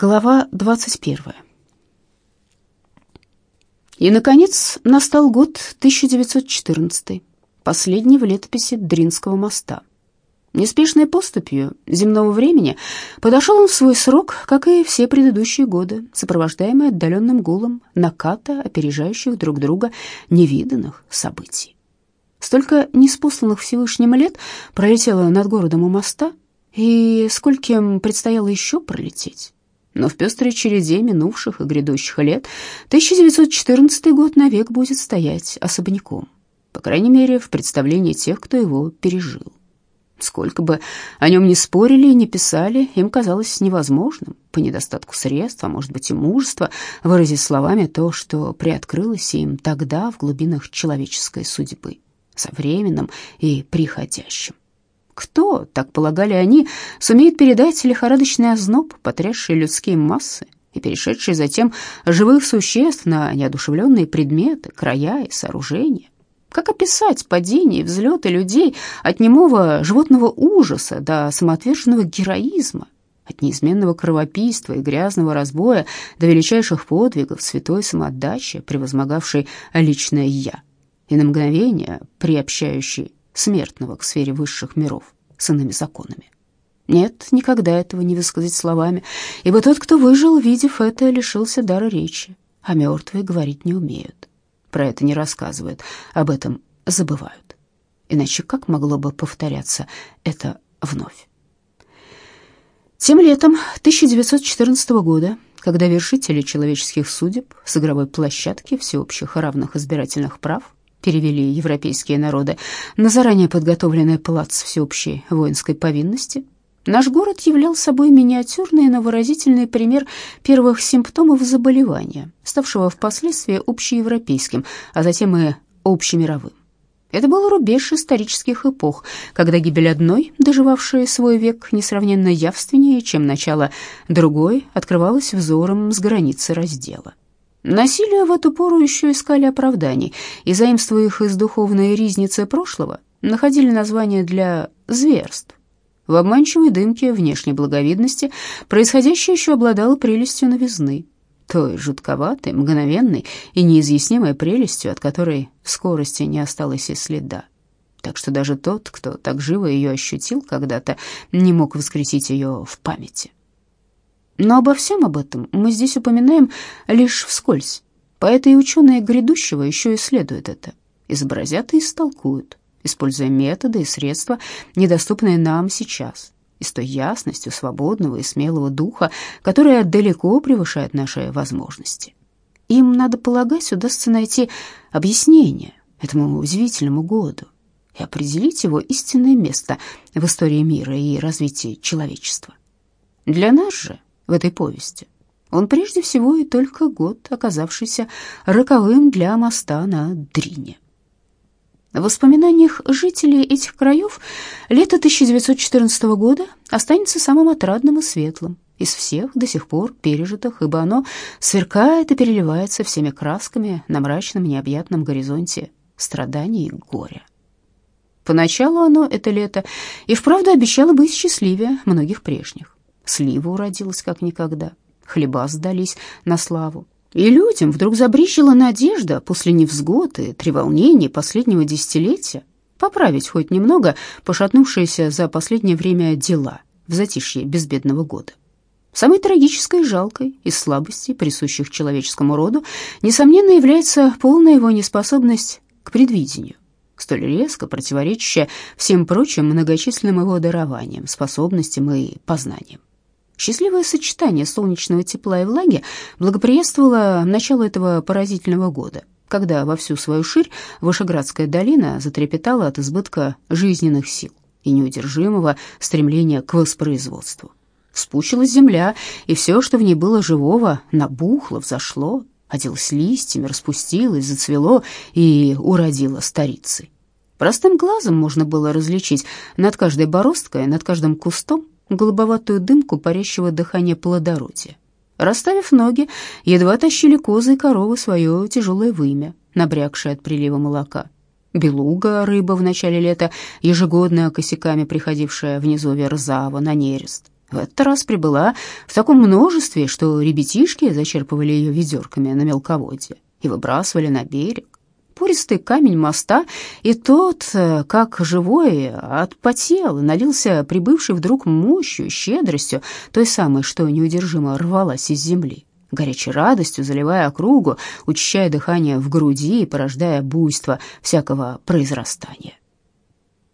Глава 21. И, наконец, настал год 1914, последний в летописи Дринского моста. Неспешной поступью земного времени подошел он в свой срок, как и все предыдущие годы, сопровождаемый отдаленным гулом наката, опережающих друг друга невиданных событий. Столько неспосланных Всевышним лет пролетело над городом у моста, и скольким предстояло еще пролететь. Но в пестрой череде минувших и грядущих лет 1914 год навек будет стоять особняком, по крайней мере, в представлении тех, кто его пережил. Сколько бы о нем ни спорили и ни писали, им казалось невозможным, по недостатку средств, а может быть и мужества, выразить словами то, что приоткрылось им тогда в глубинах человеческой судьбы, со временным и приходящим. Кто, так полагали они, сумеет передать лихорадочный озноб, потрясший людские массы и перешедший затем живых существ на неодушевленные предметы, края и сооружения? Как описать падение и взлеты людей от немого животного ужаса до самоотверженного героизма, от неизменного кровопийства и грязного разбоя до величайших подвигов святой самоотдачи, превозмогавшей личное «я», и на мгновение приобщающей смертного к сфере высших миров с иными законами. Нет, никогда этого не высказать словами, ибо тот, кто выжил, видев это, лишился дара речи, а мертвые говорить не умеют. Про это не рассказывают, об этом забывают. Иначе как могло бы повторяться это вновь? Тем летом 1914 года, когда вершители человеческих судеб с игровой площадки всеобщих равных избирательных прав перевели европейские народы на заранее подготовленный плац всеобщей воинской повинности, наш город являл собой миниатюрный, но выразительный пример первых симптомов заболевания, ставшего впоследствии общеевропейским, а затем и общемировым. Это был рубеж исторических эпох, когда гибель одной, доживавшей свой век несравненно явственнее, чем начало другой, открывалась взором с границы раздела. Насилие в эту пору еще искали оправданий, и, заимствуя их из духовной ризницы прошлого, находили название для зверств. В обманчивой дымке внешней благовидности происходящее еще обладало прелестью новизны, той жутковатой, мгновенной и неизъяснимой прелестью, от которой в скорости не осталось и следа. Так что даже тот, кто так живо ее ощутил когда-то, не мог воскресить ее в памяти. Но обо всем об этом мы здесь упоминаем лишь вскользь. Поэты и ученые грядущего еще исследуют это, изобразят и истолкуют, используя методы и средства, недоступные нам сейчас, и с той ясностью свободного и смелого духа, которая далеко превышает наши возможности. Им, надо полагать, удастся найти объяснение этому удивительному году и определить его истинное место в истории мира и развитии человечества. Для нас же в этой повести. Он прежде всего и только год, оказавшийся роковым для моста на Дрине. В воспоминаниях жителей этих краев лето 1914 года останется самым отрадным и светлым из всех до сих пор пережитых, ибо оно сверкает и переливается всеми красками на мрачном необъятном горизонте страданий и горя. Поначалу оно, это лето, и вправду обещало быть счастливее многих прежних слива уродилась как никогда, хлеба сдались на славу. И людям вдруг забрищила надежда после невзгод и треволнений последнего десятилетия поправить хоть немного пошатнувшиеся за последнее время дела в затишье безбедного года. Самой трагической и жалкой из слабостей, присущих человеческому роду, несомненно, является полная его неспособность к предвидению, столь резко противоречащая всем прочим многочисленным его дарованиям, способностям и познаниям. Счастливое сочетание солнечного тепла и влаги благоприятствовало началу этого поразительного года, когда во всю свою ширь Вышеградская долина затрепетала от избытка жизненных сил и неудержимого стремления к воспроизводству. Спучилась земля, и все, что в ней было живого, набухло, взошло, оделось листьями, распустилось, зацвело и уродило старицей. Простым глазом можно было различить над каждой бороздкой, над каждым кустом голубоватую дымку парящего дыхания плодородия. Расставив ноги, едва тащили козы и коровы свое тяжелое вымя, набрякшее от прилива молока. Белуга, рыба в начале лета, ежегодно косяками приходившая в низовье Рзава на нерест, В этот раз прибыла в таком множестве, что ребятишки зачерпывали ее ведерками на мелководье и выбрасывали на берег. Пористый камень моста, и тот, э, как живой, отпотел налился прибывший вдруг мощью, щедростью, той самой, что неудержимо рвалась из земли горячей радостью заливая округу, учащая дыхание в груди и порождая буйство всякого произрастания.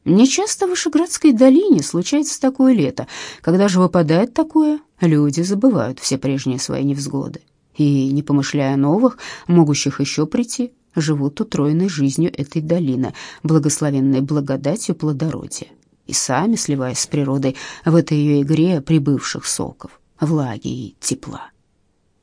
Нечасто в Вышеградской долине случается такое лето. Когда же выпадает такое, люди забывают все прежние свои невзгоды и, не помышляя новых, могущих еще прийти, живут утроенной жизнью этой долины, благословенной благодатью плодородия, и сами сливаясь с природой в этой ее игре прибывших соков, влаги и тепла.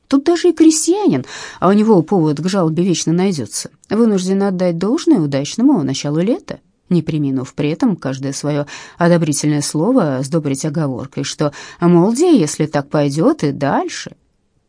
Тут даже и крестьянин, а у него повод к жалобе вечно найдется, вынужден отдать должное удачному началу лета, не приминув при этом каждое свое одобрительное слово сдобрить оговоркой, что, мол, где, если так пойдет и дальше.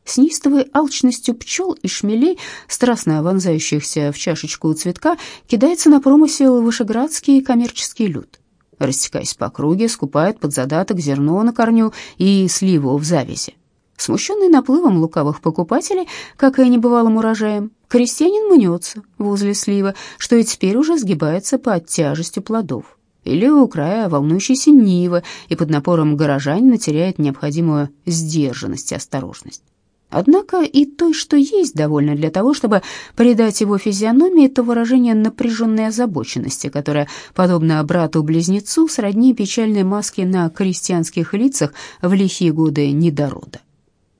С неистовой алчностью пчел и шмелей, страстно вонзающихся в чашечку цветка, кидается на промысел вышеградский коммерческий люд. Растекаясь по округе, скупает под задаток зерно на корню и сливу в завязи. Смущенный наплывом лукавых покупателей, как и небывалым урожаем, крестьянин мнется возле сливы, что и теперь уже сгибается под тяжестью плодов. Или у края волнующейся нивы, и под напором горожанина теряет необходимую сдержанность и осторожность. Однако и той, что есть, довольно для того, чтобы придать его физиономии то выражение напряженной озабоченности, которое, подобно брату-близнецу, сродни печальной маске на крестьянских лицах в лихие годы недорода.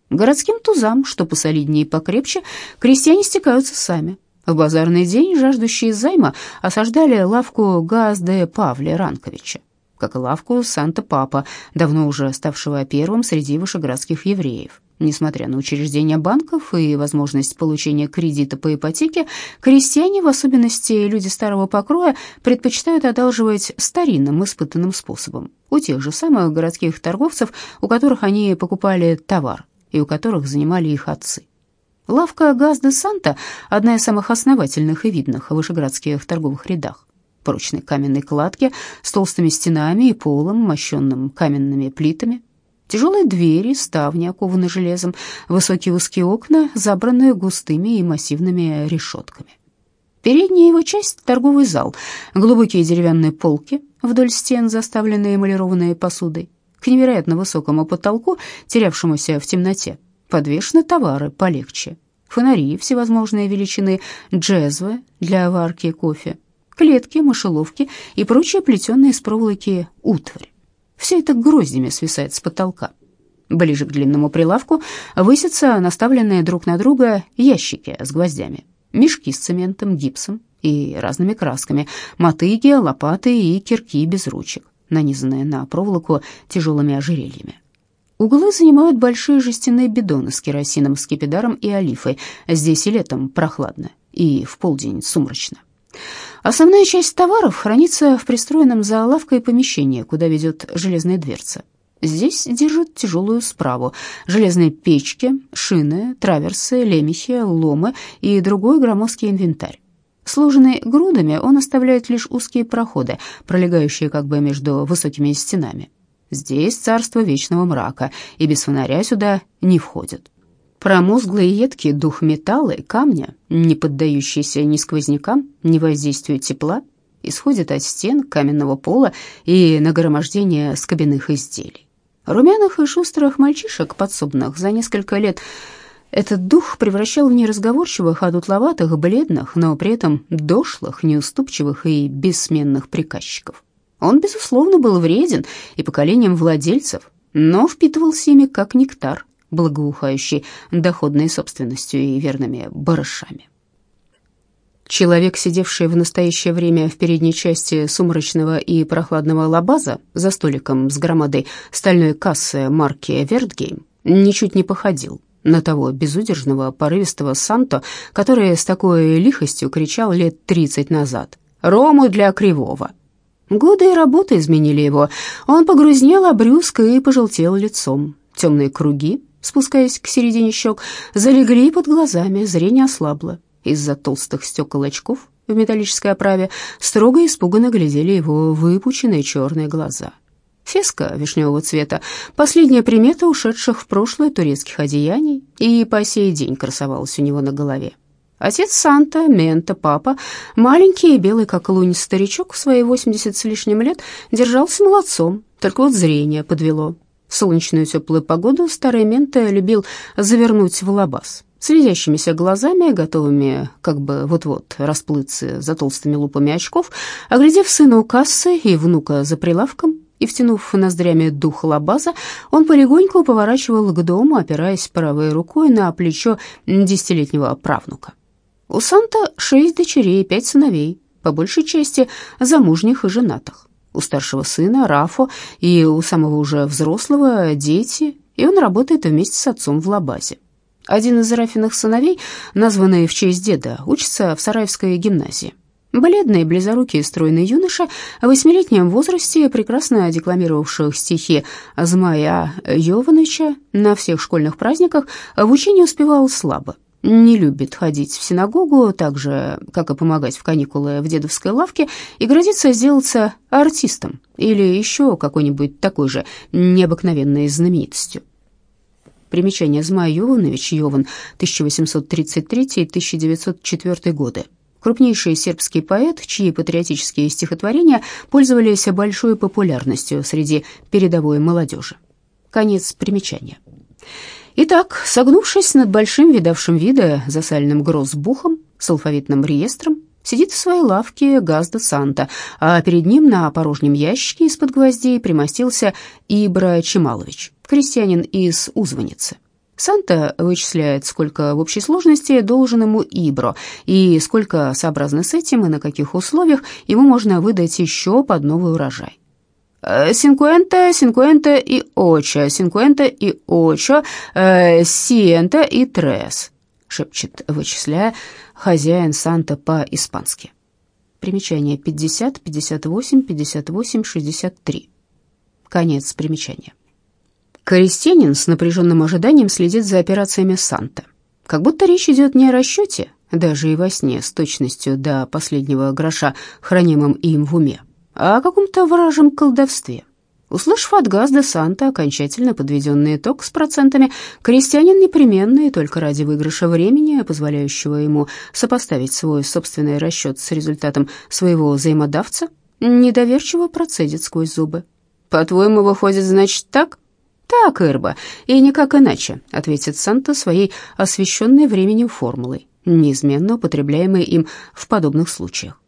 Городским тузам, что посолиднее и покрепче, крестьяне стекаются сами. В базарный день жаждущие займа осаждали лавку Газде Павля Ранковича, как и лавку Санта-Папа, давно уже ставшего первым среди вышеградских евреев. Несмотря на учреждение банков и возможность получения кредита по ипотеке, крестьяне, в особенности люди старого покроя, предпочитают одалживать старинным испытанным способом у тех же самых городских торговцев, у которых они покупали товар и у которых занимали их отцы. Лавка «Газ де Санта» — одна из самых основательных и видных в вышеградских торговых рядах. Прочной каменной кладки с толстыми стенами и полом, мощенным каменными плитами. Тяжелые двери, ставни, окованы железом, высокие узкие окна, забранные густыми и массивными решетками. Передняя его часть — торговый зал, глубокие деревянные полки вдоль стен, заставленные эмалированной посудой, к невероятно высокому потолку, терявшемуся в темноте, подвешены товары полегче. Фонари всевозможные величины, джезвы для варки кофе, клетки, мышеловки и прочие плетеные из проволоки утварь. Все это гроздями свисает с потолка. Ближе к длинному прилавку высятся наставленные друг на друга ящики с гвоздями, мешки с цементом, гипсом и разными красками, мотыги, лопаты и кирки без ручек нанизанные на проволоку тяжелыми ожерельями. Углы занимают большие жестяные бидоны с керосином, скипидаром и олифой. Здесь и летом прохладно, и в полдень сумрачно. Основная часть товаров хранится в пристроенном за лавкой помещении, куда ведет железная дверца. Здесь держат тяжелую справу, железные печки, шины, траверсы, лемехи, ломы и другой громоздкий инвентарь. Сложенный грудами, он оставляет лишь узкие проходы, пролегающие как бы между высокими стенами. Здесь царство вечного мрака, и без фонаря сюда не входят. Промозглый и едкий дух металла и камня, не поддающийся ни сквознякам, ни воздействию тепла, исходит от стен каменного пола и нагромождения скобяных изделий. Румяных и шустрых мальчишек, подсобных за несколько лет, этот дух превращал в неразговорчивых, одутловатых, бледных, но при этом дошлых, неуступчивых и бессменных приказчиков. Он, безусловно, был вреден и поколением владельцев, но впитывался ими как нектар, благоухающий доходной собственностью и верными барышами. Человек, сидевший в настоящее время в передней части сумрачного и прохладного лабаза за столиком с громадой стальной кассы марки «Вертгейм», ничуть не походил на того безудержного, порывистого Санто, который с такой лихостью кричал лет тридцать назад «Рому для Кривого!». Годы и работы изменили его. Он погрузнел, обрюзг и пожелтел лицом. Темные круги, спускаясь к середине щек, залегли под глазами, зрение ослабло. Из-за толстых стекол очков в металлической оправе строго и испуганно глядели его выпученные черные глаза. Феска вишневого цвета, последняя примета ушедших в прошлое турецких одеяний, и по сей день красовалась у него на голове. Отец Санта, Мента, папа, маленький и белый, как лунь, старичок в свои восемьдесят с лишним лет, держался молодцом, только вот зрение подвело. В солнечную теплую погоду старый Мента любил завернуть в лабаз. Слезящимися глазами, готовыми как бы вот-вот расплыться за толстыми лупами очков, оглядев сына у кассы и внука за прилавком, и, втянув ноздрями дух лабаза, он полегоньку поворачивал к дому, опираясь правой рукой на плечо десятилетнего правнука. У Санта шесть дочерей и пять сыновей, по большей части замужних и женатых. У старшего сына Рафо и у самого уже взрослого дети, и он работает вместе с отцом в лабазе. Один из Рафиных сыновей, названный в честь деда, учится в Сараевской гимназии. Бледный, близорукий, стройный юноша в восьмилетнем возрасте, прекрасно декламировавший стихи Змая Йовановича на всех школьных праздниках, в учении успевал слабо не любит ходить в синагогу, так же, как и помогать в каникулы в дедовской лавке, и грозится сделаться артистом или еще какой-нибудь такой же необыкновенной знаменитостью. Примечание Змай Йованович Йован, 1833-1904 годы. Крупнейший сербский поэт, чьи патриотические стихотворения пользовались большой популярностью среди передовой молодежи. Конец примечания. Итак, согнувшись над большим видавшим вида засальным грозбухом с алфавитным реестром, сидит в своей лавке Газда Санта, а перед ним на порожнем ящике из-под гвоздей примостился Ибра Чемалович, крестьянин из Узваницы. Санта вычисляет, сколько в общей сложности должен ему Ибро, и сколько, сообразно с этим и на каких условиях, ему можно выдать еще под новый урожай. «Синкуэнта, синкуэнта и оча, синкуэнта и очо, э, сиента и трес», — шепчет, вычисляя хозяин Санта по-испански. Примечание 50, 58, 58, 63. Конец примечания. Крестьянин с напряженным ожиданием следит за операциями Санта. Как будто речь идет не о расчете, даже и во сне, с точностью до последнего гроша, хранимым им в уме, о каком-то вражем колдовстве. Услышав от Газда Санта окончательно подведенный итог с процентами, крестьянин непременно и только ради выигрыша времени, позволяющего ему сопоставить свой собственный расчет с результатом своего взаимодавца, недоверчиво процедит сквозь зубы. «По-твоему, выходит, значит, так?» «Так, Эрба, и никак иначе», — ответит Санта своей освещенной временем формулой, неизменно употребляемой им в подобных случаях.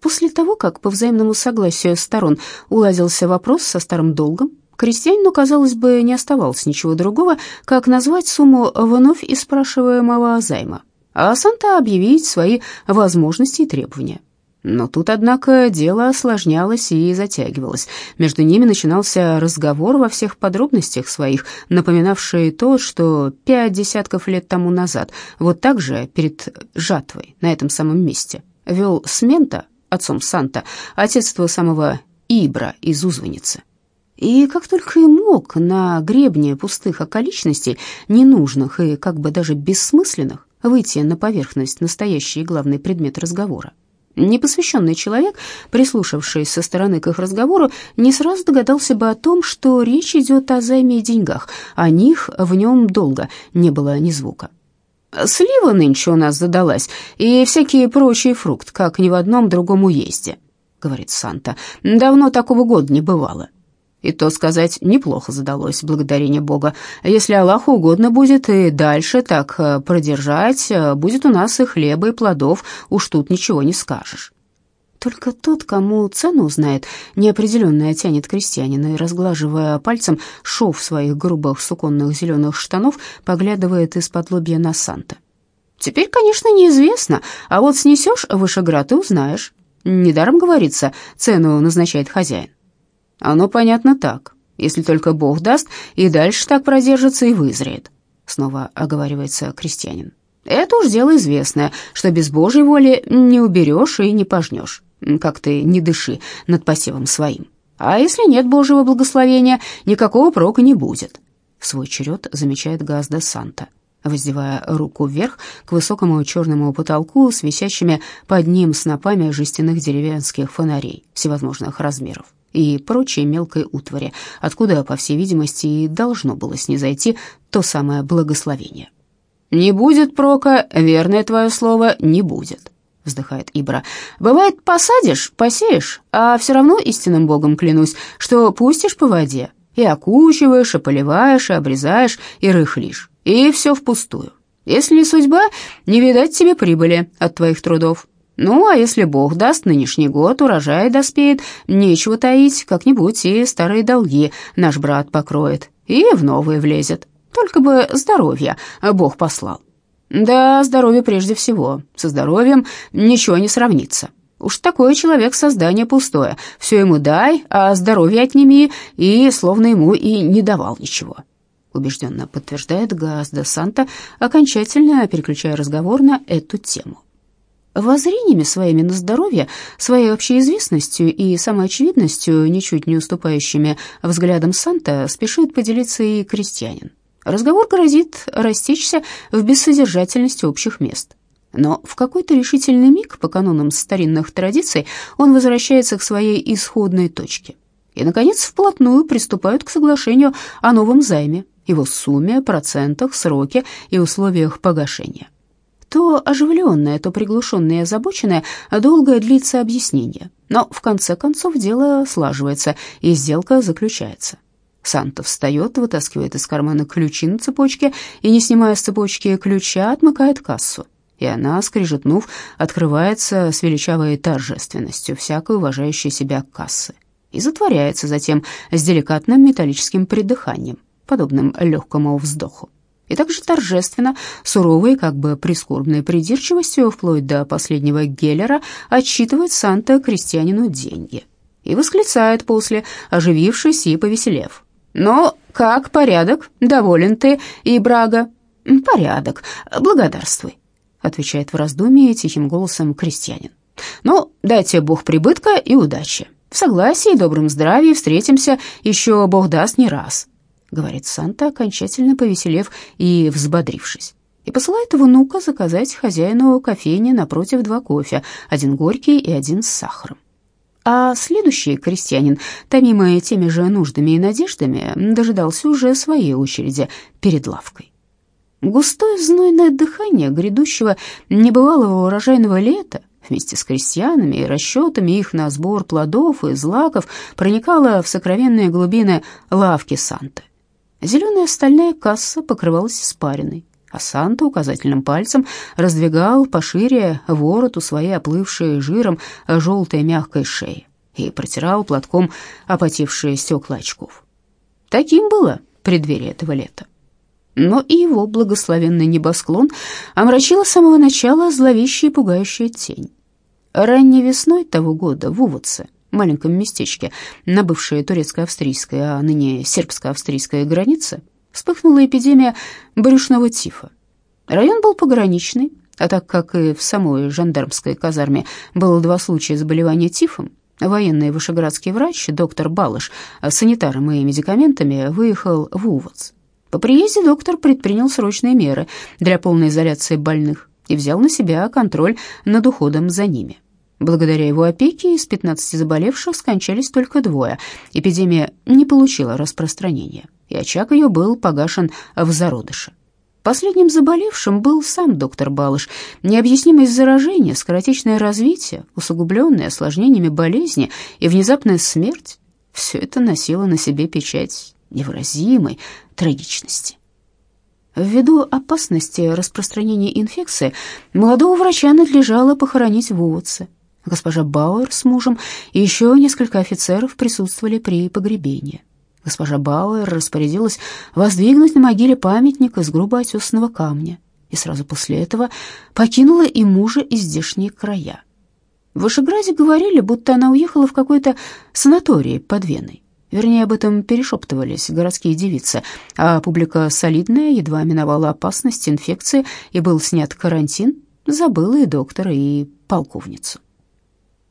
После того, как по взаимному согласию сторон уладился вопрос со старым долгом, крестьянину, казалось бы, не оставалось ничего другого, как назвать сумму вновь и спрашиваемого займа, а Санта объявить свои возможности и требования. Но тут, однако, дело осложнялось и затягивалось. Между ними начинался разговор во всех подробностях своих, напоминавший то, что пять десятков лет тому назад, вот так же перед жатвой на этом самом месте, вел Смента, отцом Санта, отец того самого Ибра из Узваницы. И как только и мог на гребне пустых околичностей, ненужных и как бы даже бессмысленных, выйти на поверхность настоящий и главный предмет разговора. Непосвященный человек, прислушавшись со стороны к их разговору, не сразу догадался бы о том, что речь идет о займе и деньгах. О них в нем долго не было ни звука. Слива нынче у нас задалась, и всякие прочие фрукты, как ни в одном другом уезде», — говорит Санта. «Давно такого года не бывало». И то сказать, неплохо задалось, благодарение Бога. Если Аллаху угодно будет и дальше так э, продержать, э, будет у нас и хлеба, и плодов, уж тут ничего не скажешь. Только тот, кому цену узнает, неопределенно оттянет крестьянина и, разглаживая пальцем шов своих грубых суконных зеленых штанов, поглядывает из-под лобья на Санта. Теперь, конечно, неизвестно, а вот снесешь вышеград и узнаешь. Недаром говорится, цену назначает хозяин. Оно понятно так, если только Бог даст, и дальше так продержится и вызреет, снова оговаривается крестьянин. Это уж дело известное, что без Божьей воли не уберешь и не пожнешь как ты не дыши над посевом своим. А если нет Божьего благословения, никакого прока не будет. В свой черед замечает Газда Санта, воздевая руку вверх к высокому черному потолку с висящими под ним снопами жестяных деревенских фонарей всевозможных размеров, и прочей мелкой утвари, откуда, по всей видимости, и должно было снизойти то самое благословение. «Не будет прока, верное твое слово, не будет», — вздыхает Ибра. «Бывает, посадишь, посеешь, а все равно истинным Богом клянусь, что пустишь по воде, и окучиваешь, и поливаешь, и обрезаешь, и рыхлишь, и все впустую. Если не судьба, не видать тебе прибыли от твоих трудов. Ну, а если Бог даст нынешний год, урожай доспеет, нечего таить, как-нибудь и старые долги наш брат покроет, и в новые влезет. Только бы здоровье Бог послал. Да, здоровье прежде всего. Со здоровьем ничего не сравнится. Уж такой человек создание пустое. Все ему дай, а здоровье отними, и словно ему и не давал ничего. Убежденно подтверждает Газ де Санта, окончательно переключая разговор на эту тему. Воззрениями своими на здоровье, своей общеизвестностью и самоочевидностью, ничуть не уступающими взглядам Санта, спешит поделиться и крестьянин. Разговор грозит растечься в бессодержательности общих мест. Но в какой-то решительный миг, по канонам старинных традиций, он возвращается к своей исходной точке. И, наконец, вплотную приступают к соглашению о новом займе, его сумме, процентах, сроке и условиях погашения. То оживленное, то приглушенное и озабоченное долго длится объяснение, но в конце концов дело слаживается и сделка заключается. Санта встает, вытаскивает из кармана ключи на цепочке и, не снимая с цепочки ключа, отмыкает кассу. И она, скрижетнув, открывается с величавой торжественностью всякой уважающей себя кассы и затворяется затем с деликатным металлическим придыханием, подобным легкому вздоху. И также торжественно, суровой, как бы прискорбной придирчивостью, вплоть до последнего геллера, отчитывает Санта крестьянину деньги. И восклицает после, оживившись и повеселев. Но как порядок? Доволен ты и Брага? Порядок. Благодарствуй, отвечает в раздумье тихим голосом крестьянин. Ну, дайте Бог прибытка и удачи. В согласии и добром здравии встретимся еще Бог даст не раз, говорит Санта, окончательно повеселев и взбодрившись. И посылает внука заказать хозяину кофейни напротив два кофе, один горький и один с сахаром. А следующий крестьянин, томимый теми же нуждами и надеждами, дожидался уже своей очереди перед лавкой. Густое знойное дыхание грядущего небывалого урожайного лета вместе с крестьянами и расчетами их на сбор плодов и злаков проникало в сокровенные глубины лавки Санты. Зеленая стальная касса покрывалась испариной а Санта указательным пальцем раздвигал пошире ворот у своей оплывшей жиром желтой мягкой шеи и протирал платком опотевшие стекла очков. Таким было преддверие этого лета. Но и его благословенный небосклон омрачила с самого начала зловещая и пугающая тень. Ранней весной того года в Уводце, маленьком местечке на бывшей турецко-австрийской, а ныне сербско-австрийской границе, вспыхнула эпидемия брюшного тифа. Район был пограничный, а так как и в самой жандармской казарме было два случая заболевания тифом, военный вышеградский врач, доктор Балыш, с санитаром и медикаментами выехал в Увоц. По приезде доктор предпринял срочные меры для полной изоляции больных и взял на себя контроль над уходом за ними. Благодаря его опеке из 15 заболевших скончались только двое. Эпидемия не получила распространения и очаг ее был погашен в зародыше. Последним заболевшим был сам доктор Балыш. Необъяснимость заражения, скоротечное развитие, усугубленное осложнениями болезни и внезапная смерть — все это носило на себе печать невыразимой трагичности. Ввиду опасности распространения инфекции молодого врача надлежало похоронить в Уотсе. Госпожа Бауэр с мужем и еще несколько офицеров присутствовали при погребении. Госпожа Бауэр распорядилась воздвигнуть на могиле памятник из грубо отесанного камня и сразу после этого покинула и мужа и здешние края. В Вышеграде говорили, будто она уехала в какой-то санаторий под Веной. Вернее, об этом перешептывались городские девицы, а публика солидная едва миновала опасность инфекции и был снят карантин, забыла и доктора, и полковницу.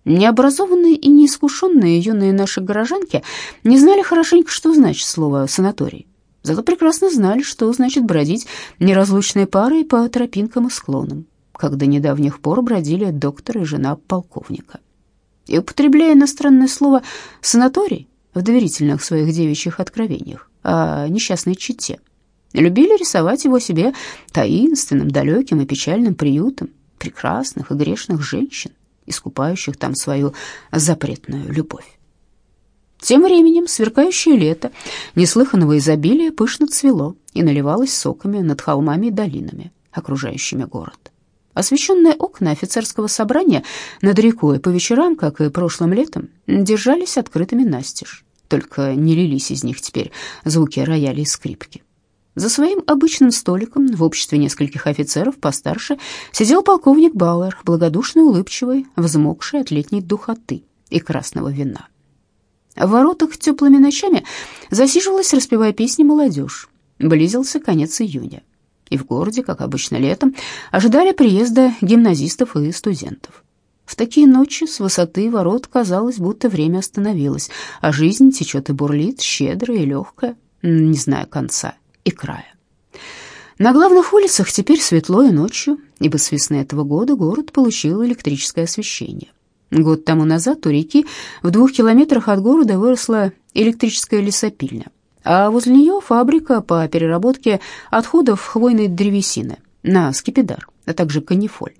Необразованные и неискушенные юные наши горожанки не знали хорошенько, что значит слово «санаторий». Зато прекрасно знали, что значит бродить неразлучной парой по тропинкам и склонам, как до недавних пор бродили доктор и жена полковника. и употребляя иностранное слово «санаторий» в доверительных своих девичьих откровениях о несчастной чете. Любили рисовать его себе таинственным, далеким и печальным приютом прекрасных и грешных женщин, искупающих там свою запретную любовь. Тем временем сверкающее лето неслыханного изобилия пышно цвело и наливалось соками над холмами и долинами, окружающими город. Освещенные окна офицерского собрания над рекой по вечерам, как и прошлым летом, держались открытыми настежь, только не лились из них теперь звуки рояля и скрипки. За своим обычным столиком в обществе нескольких офицеров постарше сидел полковник Бауэр, благодушный, улыбчивый, взмокший от летней духоты и красного вина. В воротах теплыми ночами засиживалась, распевая песни, молодежь. Близился конец июня, и в городе, как обычно летом, ожидали приезда гимназистов и студентов. В такие ночи с высоты ворот казалось, будто время остановилось, а жизнь течет и бурлит, щедрая и легкая, не зная конца и края. На главных улицах теперь светло и ночью, ибо с весны этого года город получил электрическое освещение. Год тому назад у реки в двух километрах от города выросла электрическая лесопильня, а возле нее фабрика по переработке отходов хвойной древесины на скипидар, а также канифоль.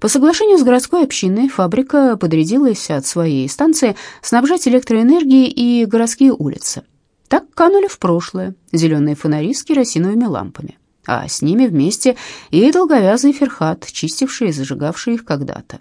По соглашению с городской общиной фабрика подрядилась от своей станции снабжать электроэнергией и городские улицы. Так канули в прошлое зеленые фонари с керосиновыми лампами, а с ними вместе и долговязый ферхат, чистивший и зажигавший их когда-то.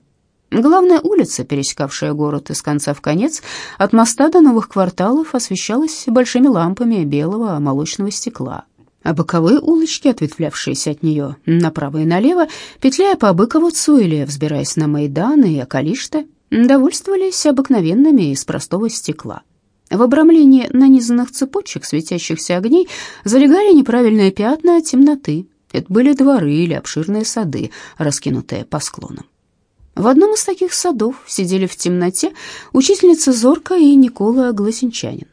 Главная улица, пересекавшая город из конца в конец, от моста до новых кварталов освещалась большими лампами белого молочного стекла, а боковые улочки, ответвлявшиеся от нее направо и налево, петляя по Быковцу или взбираясь на Майдан и Акалиште, довольствовались обыкновенными из простого стекла. В обрамлении нанизанных цепочек светящихся огней залегали неправильные пятна темноты. Это были дворы или обширные сады, раскинутые по склонам. В одном из таких садов сидели в темноте учительница Зорка и Никола Гласенчанин.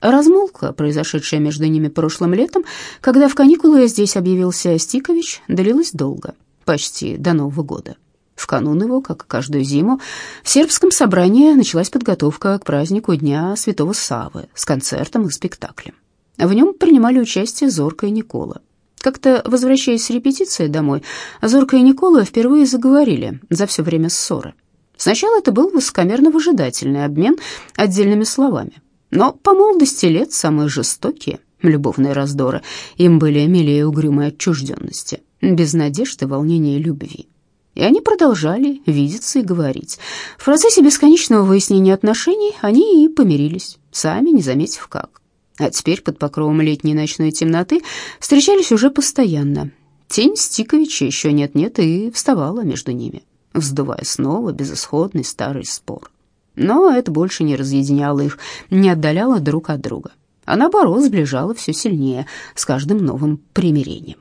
Размолвка, произошедшая между ними прошлым летом, когда в каникулы здесь объявился Стикович, длилась долго, почти до Нового года. В канун его, как и каждую зиму, в сербском собрании началась подготовка к празднику Дня Святого Савы с концертом и спектаклем. В нем принимали участие Зорка и Никола. Как-то, возвращаясь с репетиции домой, Зорка и Никола впервые заговорили за все время ссоры. Сначала это был высокомерно-выжидательный обмен отдельными словами. Но по молодости лет самые жестокие любовные раздоры им были милее угрюмой отчужденности, без надежды, волнения и любви. И они продолжали видеться и говорить. В процессе бесконечного выяснения отношений они и помирились, сами не заметив как. А теперь под покровом летней ночной темноты встречались уже постоянно. Тень Стиковича еще нет-нет и вставала между ними, вздувая снова безысходный старый спор. Но это больше не разъединяло их, не отдаляло друг от друга, а наоборот сближало все сильнее с каждым новым примирением.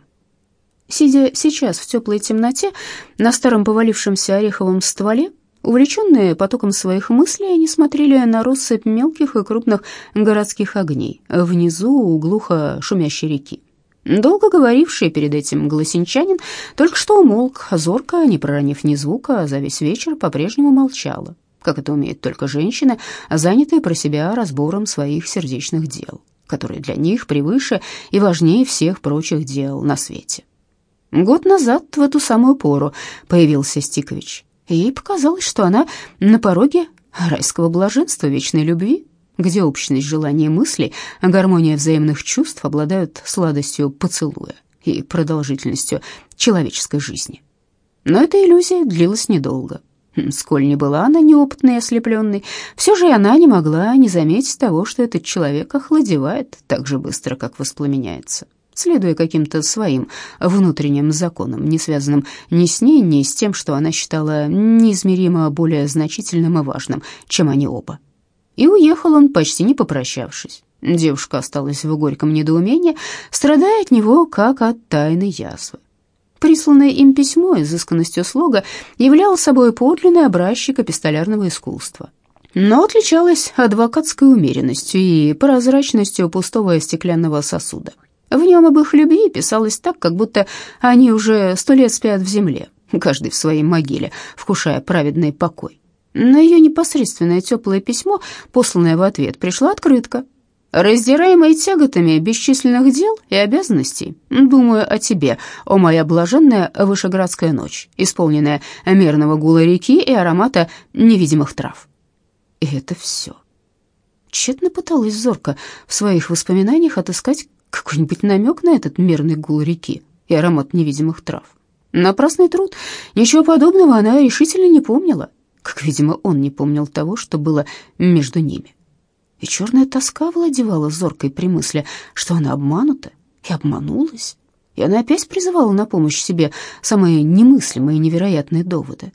Сидя сейчас в теплой темноте на старом повалившемся ореховом стволе, увлеченные потоком своих мыслей, они смотрели на россыпь мелких и крупных городских огней внизу у глухо шумящей реки. Долго говоривший перед этим голосенчанин только что умолк, зорко, не проронив ни звука, за весь вечер по-прежнему молчала, как это умеют только женщины, занятые про себя разбором своих сердечных дел, которые для них превыше и важнее всех прочих дел на свете. Год назад в эту самую пору появился Стикович. Ей показалось, что она на пороге райского блаженства, вечной любви, где общность желаний мыслей, гармония взаимных чувств обладают сладостью поцелуя и продолжительностью человеческой жизни. Но эта иллюзия длилась недолго. Сколь не была она неопытной и ослепленной, все же она не могла не заметить того, что этот человек охладевает так же быстро, как воспламеняется следуя каким-то своим внутренним законам, не связанным ни с ней, ни с тем, что она считала неизмеримо более значительным и важным, чем они оба. И уехал он, почти не попрощавшись. Девушка осталась в горьком недоумении, страдая от него, как от тайной язвы. Присланное им письмо изысканностью слога являло собой подлинный образчик эпистолярного искусства но отличалось адвокатской умеренностью и прозрачностью пустого стеклянного сосуда. В нем об их любви писалось так, как будто они уже сто лет спят в земле, каждый в своей могиле, вкушая праведный покой. На ее непосредственное теплое письмо, посланное в ответ, пришла открытка. Раздираемый тяготами бесчисленных дел и обязанностей, думаю о тебе, о моя блаженная вышеградская ночь, исполненная мерного гула реки и аромата невидимых трав. И это все. Тщетно пыталась зорко в своих воспоминаниях отыскать какой-нибудь намек на этот мерный гул реки и аромат невидимых трав. Напрасный труд. Ничего подобного она решительно не помнила, как, видимо, он не помнил того, что было между ними и черная тоска владевала зоркой при мысли, что она обманута и обманулась, и она опять призывала на помощь себе самые немыслимые и невероятные доводы.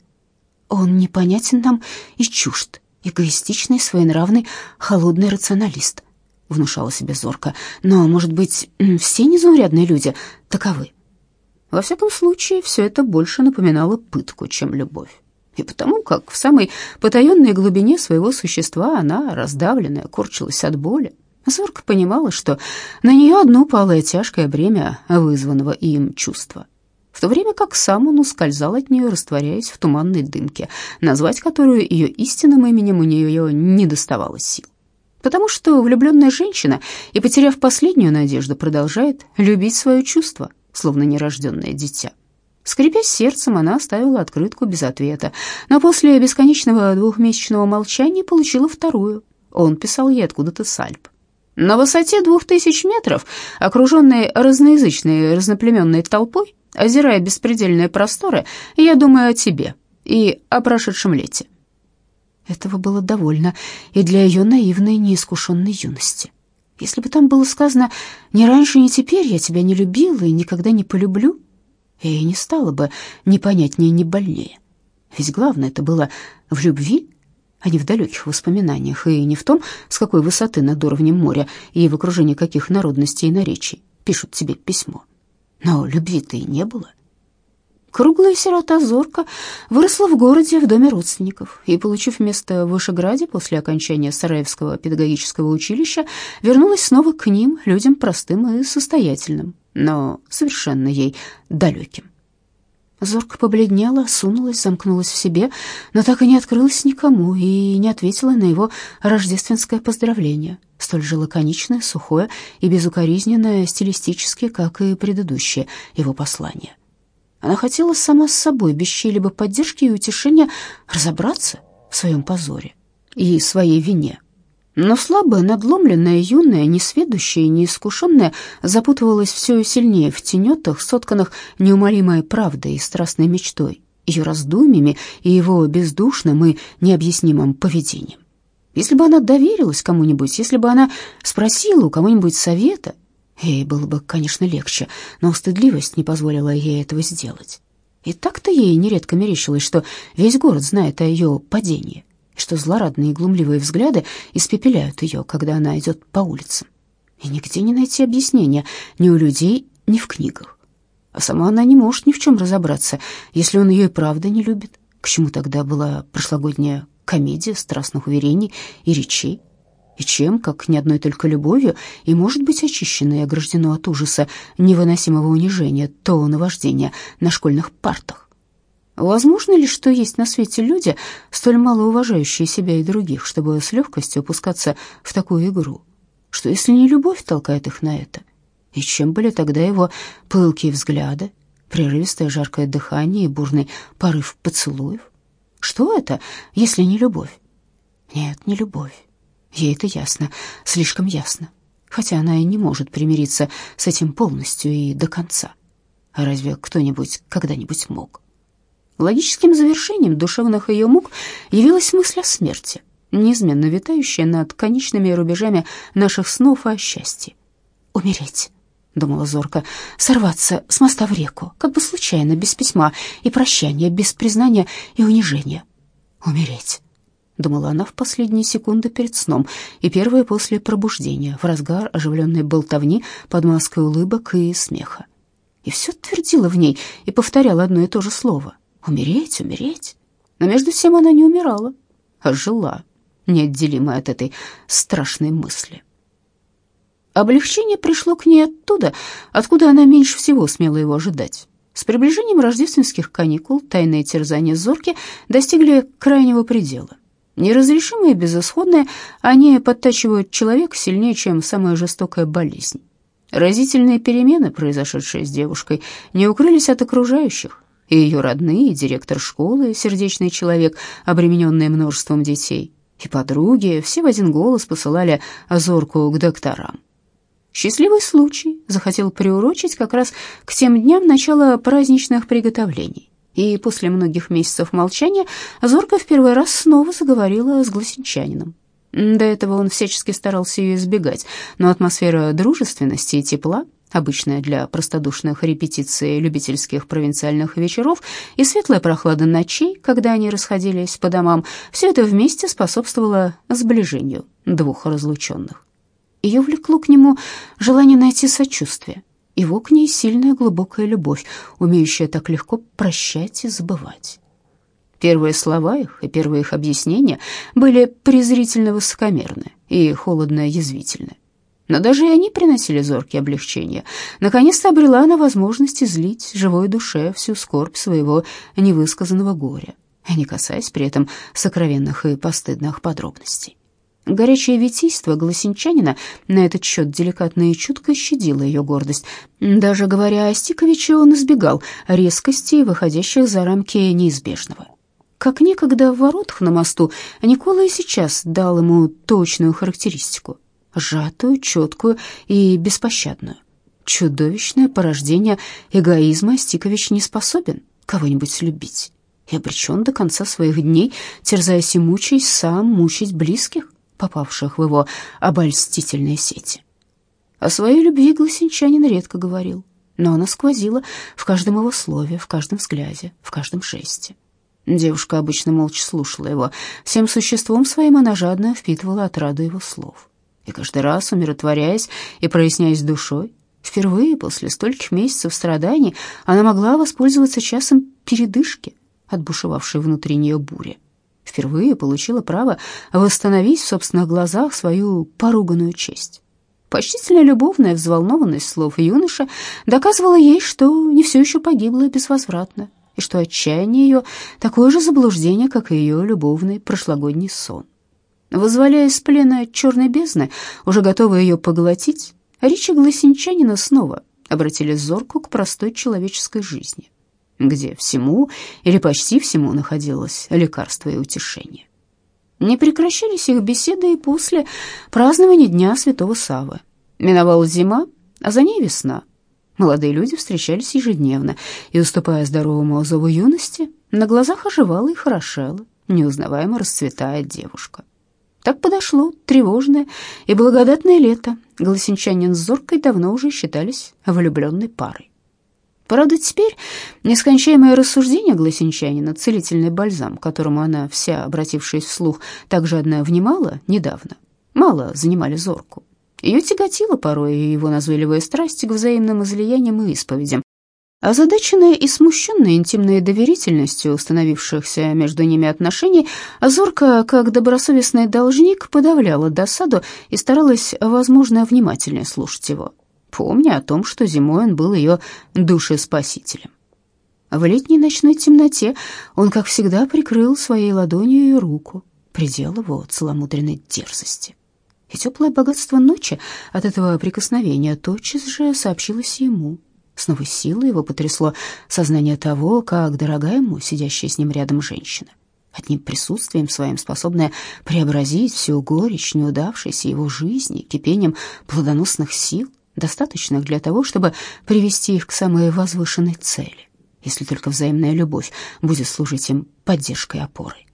Он непонятен нам и чужд, эгоистичный, своенравный, холодный рационалист, внушала себе зорко, но, может быть, все незаурядные люди таковы. Во всяком случае, все это больше напоминало пытку, чем любовь и потому как в самой потаенной глубине своего существа она, раздавленная, корчилась от боли. Зорка понимала, что на нее одно палое тяжкое бремя вызванного им чувства, в то время как сам он ускользал от нее, растворяясь в туманной дымке, назвать которую ее истинным именем у нее не доставалось сил. Потому что влюбленная женщина, и потеряв последнюю надежду, продолжает любить свое чувство, словно нерожденное дитя. Скрипя сердцем, она оставила открытку без ответа, но после бесконечного двухмесячного молчания получила вторую. Он писал ей откуда-то с Альп. На высоте двух тысяч метров, окруженной разноязычной разноплеменной толпой, озирая беспредельные просторы, я думаю о тебе и о прошедшем лете. Этого было довольно и для ее наивной, неискушенной юности. Если бы там было сказано «ни раньше, ни теперь я тебя не любила и никогда не полюблю», и не стало бы ни понятнее, ни больнее. Ведь главное это было в любви, а не в далеких воспоминаниях, и не в том, с какой высоты над уровнем моря и в окружении каких народностей и наречий пишут тебе письмо. Но любви-то и не было. Круглая сирота Зорка выросла в городе в доме родственников и, получив место в Вышеграде после окончания Сараевского педагогического училища, вернулась снова к ним, людям простым и состоятельным, но совершенно ей далеким. Зорка побледнела, сунулась, замкнулась в себе, но так и не открылась никому и не ответила на его рождественское поздравление, столь же лаконичное, сухое и безукоризненное стилистически, как и предыдущее его послание. Она хотела сама с собой, без чьей-либо поддержки и утешения, разобраться в своем позоре и своей вине. Но слабая, надломленная, юная, несведущая и неискушенная запутывалась все сильнее в тенетах, сотканных неумолимой правдой и страстной мечтой, ее раздумьями и его бездушным и необъяснимым поведением. Если бы она доверилась кому-нибудь, если бы она спросила у кого-нибудь совета, Ей было бы, конечно, легче, но стыдливость не позволила ей этого сделать. И так-то ей нередко мерещилось, что весь город знает о ее падении, что злорадные и глумливые взгляды испепеляют ее, когда она идет по улицам. И нигде не найти объяснения ни у людей, ни в книгах. А сама она не может ни в чем разобраться, если он ее и правда не любит. К чему тогда была прошлогодняя комедия страстных уверений и речей? И чем, как ни одной только любовью, и может быть очищено и ограждено от ужаса невыносимого унижения, то наваждения на школьных партах. Возможно ли, что есть на свете люди, столь мало уважающие себя и других, чтобы с легкостью опускаться в такую игру? Что если не любовь толкает их на это? И чем были тогда его пылкие взгляды, прерывистое жаркое дыхание и бурный порыв поцелуев? Что это, если не любовь? Нет, не любовь. Ей это ясно, слишком ясно. Хотя она и не может примириться с этим полностью и до конца. А разве кто-нибудь когда-нибудь мог? Логическим завершением душевных ее мук явилась мысль о смерти, неизменно витающая над конечными рубежами наших снов о счастье. «Умереть», — думала Зорка, — «сорваться с моста в реку, как бы случайно, без письма и прощания, без признания и унижения. Умереть» думала она в последние секунды перед сном и первые после пробуждения, в разгар оживленной болтовни под маской улыбок и смеха. И все твердила в ней и повторяла одно и то же слово — «умереть, умереть». Но между тем она не умирала, а жила, неотделимая от этой страшной мысли. Облегчение пришло к ней оттуда, откуда она меньше всего смела его ожидать, С приближением рождественских каникул тайные терзания Зорки достигли крайнего предела. Неразрешимые и безысходные, они подтачивают человека сильнее, чем самая жестокая болезнь. Разительные перемены, произошедшие с девушкой, не укрылись от окружающих. И ее родные, и директор школы, сердечный человек, обремененный множеством детей, и подруги, все в один голос посылали Зорку к докторам. Счастливый случай захотел приурочить как раз к тем дням начала праздничных приготовлений. И после многих месяцев молчания Зорка в первый раз снова заговорила с гласенчанином. До этого он всячески старался ее избегать, но атмосфера дружественности и тепла, обычная для простодушных репетиций любительских провинциальных вечеров, и светлая прохлада ночей, когда они расходились по домам, все это вместе способствовало сближению двух разлученных. Ее влекло к нему желание найти сочувствие, его к ней сильная глубокая любовь, умеющая так легко прощать и забывать. Первые слова их и первые их объяснения были презрительно высокомерны и холодно язвительны. Но даже и они приносили зоркие облегчения. Наконец-то обрела она возможность излить живой душе всю скорбь своего невысказанного горя, не касаясь при этом сокровенных и постыдных подробностей. Горячее витийство голосенчанина на этот счет деликатно и чутко щадило ее гордость. Даже говоря о Стиковиче, он избегал резкости, выходящих за рамки неизбежного. Как некогда в воротах на мосту, Никола и сейчас дал ему точную характеристику, сжатую, четкую и беспощадную. Чудовищное порождение эгоизма Стикович не способен кого-нибудь любить и обречен до конца своих дней, терзаясь и мучаясь, сам мучить близких попавших в его обольстительные сети. О своей любви Гласенчанин редко говорил, но она сквозила в каждом его слове, в каждом взгляде, в каждом жесте. Девушка обычно молча слушала его. Всем существом своим она жадно впитывала отраду его слов. И каждый раз, умиротворяясь и проясняясь душой, впервые после стольких месяцев страданий она могла воспользоваться часом передышки от бушевавшей внутри нее бури впервые получила право восстановить в собственных глазах свою поруганную честь. Почтительная любовная взволнованность слов юноши доказывала ей, что не все еще погибла безвозвратно, и что отчаяние ее такое же заблуждение, как и ее любовный прошлогодний сон. Возволяя из плена черной бездны, уже готовая ее поглотить, речи гласенчанина снова обратили зорку к простой человеческой жизни где всему или почти всему находилось лекарство и утешение. Не прекращались их беседы и после празднования Дня Святого Савы. Миновала зима, а за ней весна. Молодые люди встречались ежедневно, и, уступая здоровому зову юности, на глазах оживала и хорошела, неузнаваемо расцветая девушка. Так подошло тревожное и благодатное лето. Голосенчанин с Зоркой давно уже считались влюбленной парой. Правда, теперь нескончаемое рассуждение гласенчанина, целительный бальзам, которому она вся, обратившись вслух, так жадно внимала недавно, мало занимали зорку. Ее тяготило порой его назойливая страсть к взаимным излияниям и исповедям. Озадаченная и смущенная интимной доверительностью установившихся между ними отношений, Зорка, как добросовестный должник, подавляла досаду и старалась, возможно, внимательнее слушать его помня о том, что зимой он был ее душеспасителем. В летней ночной темноте он, как всегда, прикрыл своей ладонью ее руку, предел его целомудренной дерзости. И теплое богатство ночи от этого прикосновения тотчас же сообщилось ему. С новой силой его потрясло сознание того, как дорога ему сидящая с ним рядом женщина. Одним присутствием своим способная преобразить всю горечь неудавшейся его жизни кипением плодоносных сил, достаточных для того, чтобы привести их к самой возвышенной цели, если только взаимная любовь будет служить им поддержкой и опорой.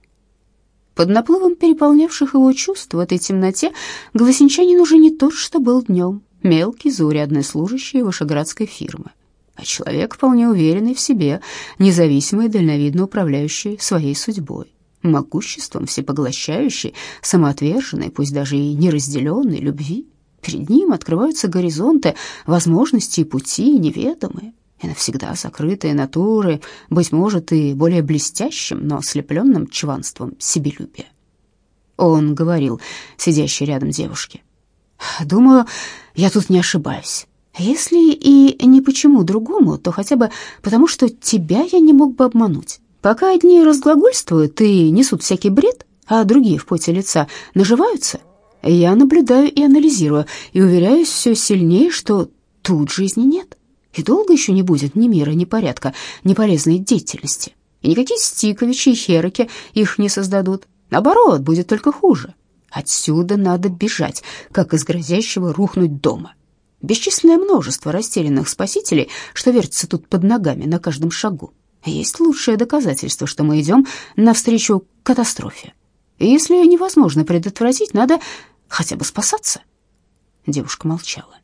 Под наплывом переполнявших его чувств в этой темноте Гласенчанин уже не тот, что был днем, мелкий, заурядный служащий вышеградской фирмы, а человек, вполне уверенный в себе, независимый и дальновидно управляющий своей судьбой, могуществом всепоглощающий, самоотверженной, пусть даже и неразделенной любви. Перед ним открываются горизонты, возможности и пути неведомые и навсегда закрытые натуры, быть может, и более блестящим, но ослепленным чванством себелюбия. Он говорил, сидящей рядом девушке, «Думаю, я тут не ошибаюсь. Если и не почему другому, то хотя бы потому, что тебя я не мог бы обмануть. Пока одни разглагольствуют и несут всякий бред, а другие в поте лица наживаются, я наблюдаю и анализирую, и уверяюсь все сильнее, что тут жизни нет. И долго еще не будет ни мира, ни порядка, ни полезной деятельности. И никакие Стиковичи и Хероки их не создадут. Наоборот, будет только хуже. Отсюда надо бежать, как из грозящего рухнуть дома. Бесчисленное множество растерянных спасителей, что вертятся тут под ногами на каждом шагу. Есть лучшее доказательство, что мы идем навстречу катастрофе. Если ее невозможно предотвратить, надо хотя бы спасаться. Девушка молчала.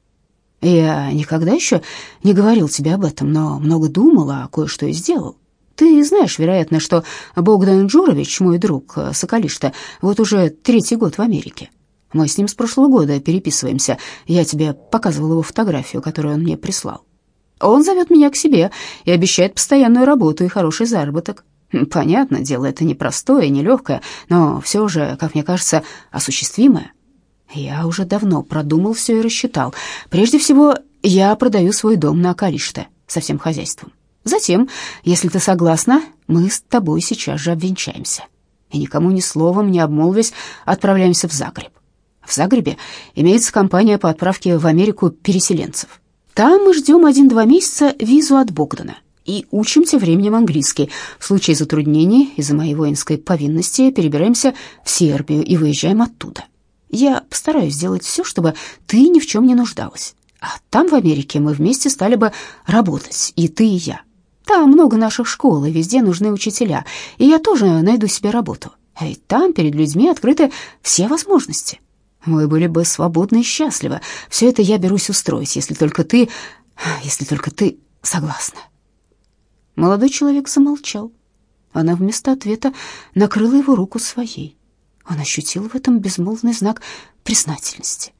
Я никогда еще не говорил тебе об этом, но много думал, а кое-что и сделал. Ты знаешь, вероятно, что Богдан Джурович, мой друг Соколишта, вот уже третий год в Америке. Мы с ним с прошлого года переписываемся. Я тебе показывал его фотографию, которую он мне прислал. Он зовет меня к себе и обещает постоянную работу и хороший заработок. Понятно, дело это непростое, нелегкое, но все же, как мне кажется, осуществимое. Я уже давно продумал все и рассчитал. Прежде всего, я продаю свой дом на Калиште со всем хозяйством. Затем, если ты согласна, мы с тобой сейчас же обвенчаемся. И никому ни словом не обмолвясь, отправляемся в Загреб. В Загребе имеется компания по отправке в Америку переселенцев. Там мы ждем один-два месяца визу от Богдана и учим тем временем английский. В случае затруднений из-за моей воинской повинности перебираемся в Сербию и выезжаем оттуда. Я постараюсь сделать все, чтобы ты ни в чем не нуждалась. А там, в Америке, мы вместе стали бы работать, и ты, и я. Там много наших школ, и везде нужны учителя, и я тоже найду себе работу. А ведь там перед людьми открыты все возможности. Мы были бы свободны и счастливы. Все это я берусь устроить, если только ты... если только ты согласна». Молодой человек замолчал. Она вместо ответа накрыла его руку своей. Он ощутил в этом безмолвный знак признательности.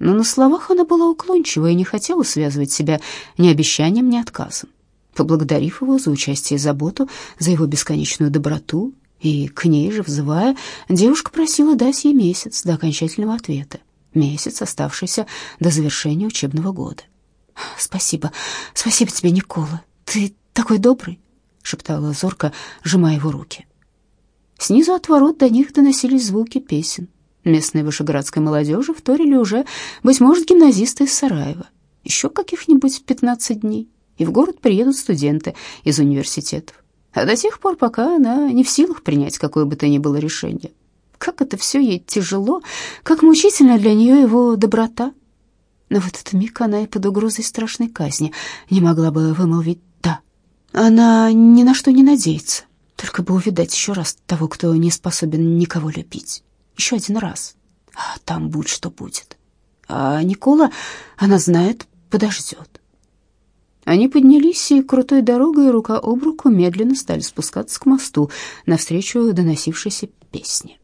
Но на словах она была уклончива и не хотела связывать себя ни обещанием, ни отказом. Поблагодарив его за участие и заботу, за его бесконечную доброту, и к ней же взывая, девушка просила дать ей месяц до окончательного ответа, месяц, оставшийся до завершения учебного года. «Спасибо, спасибо тебе, Никола, ты такой добрый», — шептала Зорка, сжимая его руки. Снизу от ворот до них доносились звуки песен. Местной вышеградской молодежи вторили уже, быть может, гимназисты из Сараева. Еще каких-нибудь пятнадцать дней, и в город приедут студенты из университетов. А до тех пор, пока она не в силах принять какое бы то ни было решение. Как это все ей тяжело, как мучительно для нее его доброта. Но в этот миг она и под угрозой страшной казни не могла бы вымолвить. Она ни на что не надеется, только бы увидать еще раз того, кто не способен никого любить. Еще один раз. А там будь что будет. А Никола, она знает, подождет. Они поднялись и крутой дорогой рука об руку медленно стали спускаться к мосту навстречу доносившейся песне.